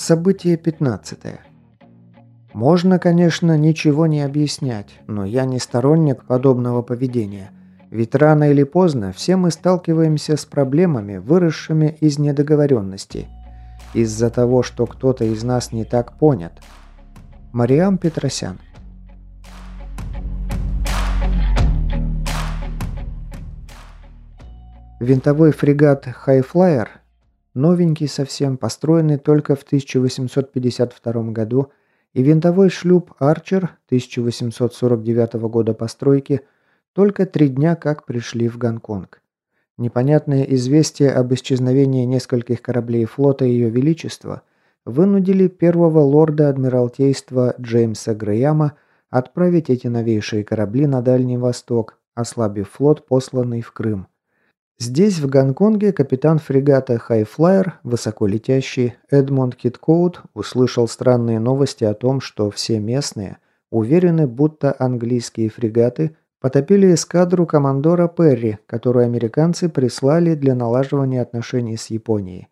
Событие 15. Можно, конечно, ничего не объяснять, но я не сторонник подобного поведения. Ведь рано или поздно все мы сталкиваемся с проблемами, выросшими из недоговоренностей. Из-за того, что кто-то из нас не так понят. Мариам Петросян. Винтовой фрегат «Хайфлайер» новенький совсем, построенный только в 1852 году, и винтовой шлюп «Арчер» 1849 года постройки только три дня как пришли в Гонконг. Непонятные известия об исчезновении нескольких кораблей флота Ее Величества вынудили первого лорда Адмиралтейства Джеймса Грэяма отправить эти новейшие корабли на Дальний Восток, ослабив флот, посланный в Крым. Здесь, в Гонконге, капитан фрегата «Хайфлайер», высоколетящий Эдмонд Киткоут, услышал странные новости о том, что все местные уверены, будто английские фрегаты потопили эскадру командора Перри, которую американцы прислали для налаживания отношений с Японией.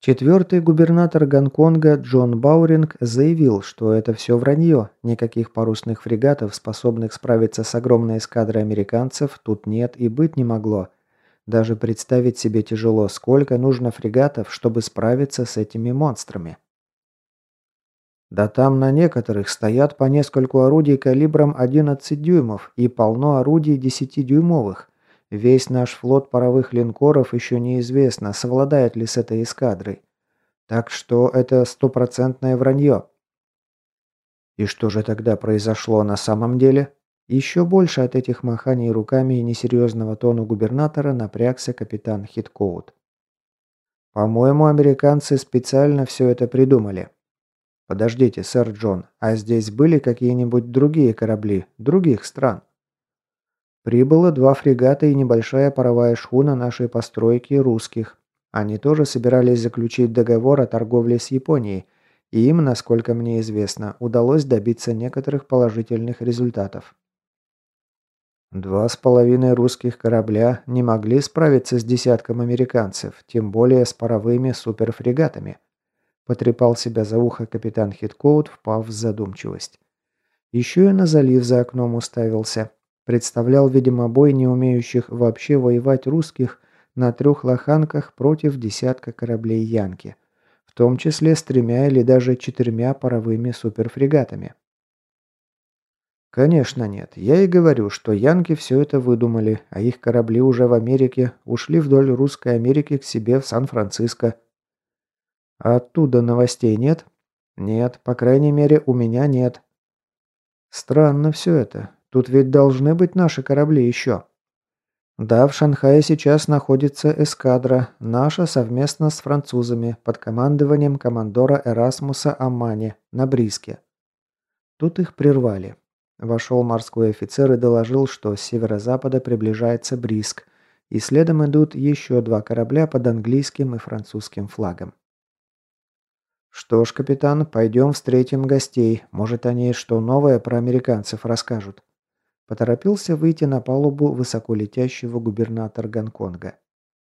Четвертый губернатор Гонконга Джон Бауринг заявил, что это все вранье, никаких парусных фрегатов, способных справиться с огромной эскадрой американцев, тут нет и быть не могло – даже представить себе тяжело, сколько нужно фрегатов, чтобы справиться с этими монстрами. Да там на некоторых стоят по нескольку орудий калибром 11 дюймов и полно орудий 10-дюймовых. Весь наш флот паровых линкоров еще неизвестно, совладает ли с этой эскадрой. Так что это стопроцентное вранье. И что же тогда произошло на самом деле? Еще больше от этих маханий руками и несерьезного тона губернатора напрягся капитан Хиткоут. «По-моему, американцы специально все это придумали». «Подождите, сэр Джон, а здесь были какие-нибудь другие корабли, других стран?» Прибыло два фрегата и небольшая паровая шхуна нашей постройки русских. Они тоже собирались заключить договор о торговле с Японией, и им, насколько мне известно, удалось добиться некоторых положительных результатов. Два с половиной русских корабля не могли справиться с десятком американцев, тем более с паровыми суперфрегатами. Потрепал себя за ухо капитан Хиткоут, впав в задумчивость. Еще и на залив за окном уставился. Представлял, видимо, бой не умеющих вообще воевать русских на трех лоханках против десятка кораблей Янки, в том числе с тремя или даже четырьмя паровыми суперфрегатами. Конечно нет. Я и говорю, что янки все это выдумали, а их корабли уже в Америке ушли вдоль русской Америки к себе в Сан-Франциско. А оттуда новостей нет? Нет, по крайней мере, у меня нет. Странно все это. Тут ведь должны быть наши корабли еще. Да, в Шанхае сейчас находится эскадра, наша совместно с французами, под командованием командора Эрасмуса Амани на Бриске. Тут их прервали. Вошел морской офицер и доложил, что с северо-запада приближается Бриск, и следом идут еще два корабля под английским и французским флагом. «Что ж, капитан, пойдем встретим гостей. Может, они что новое про американцев расскажут». Поторопился выйти на палубу высоколетящего губернатор Гонконга.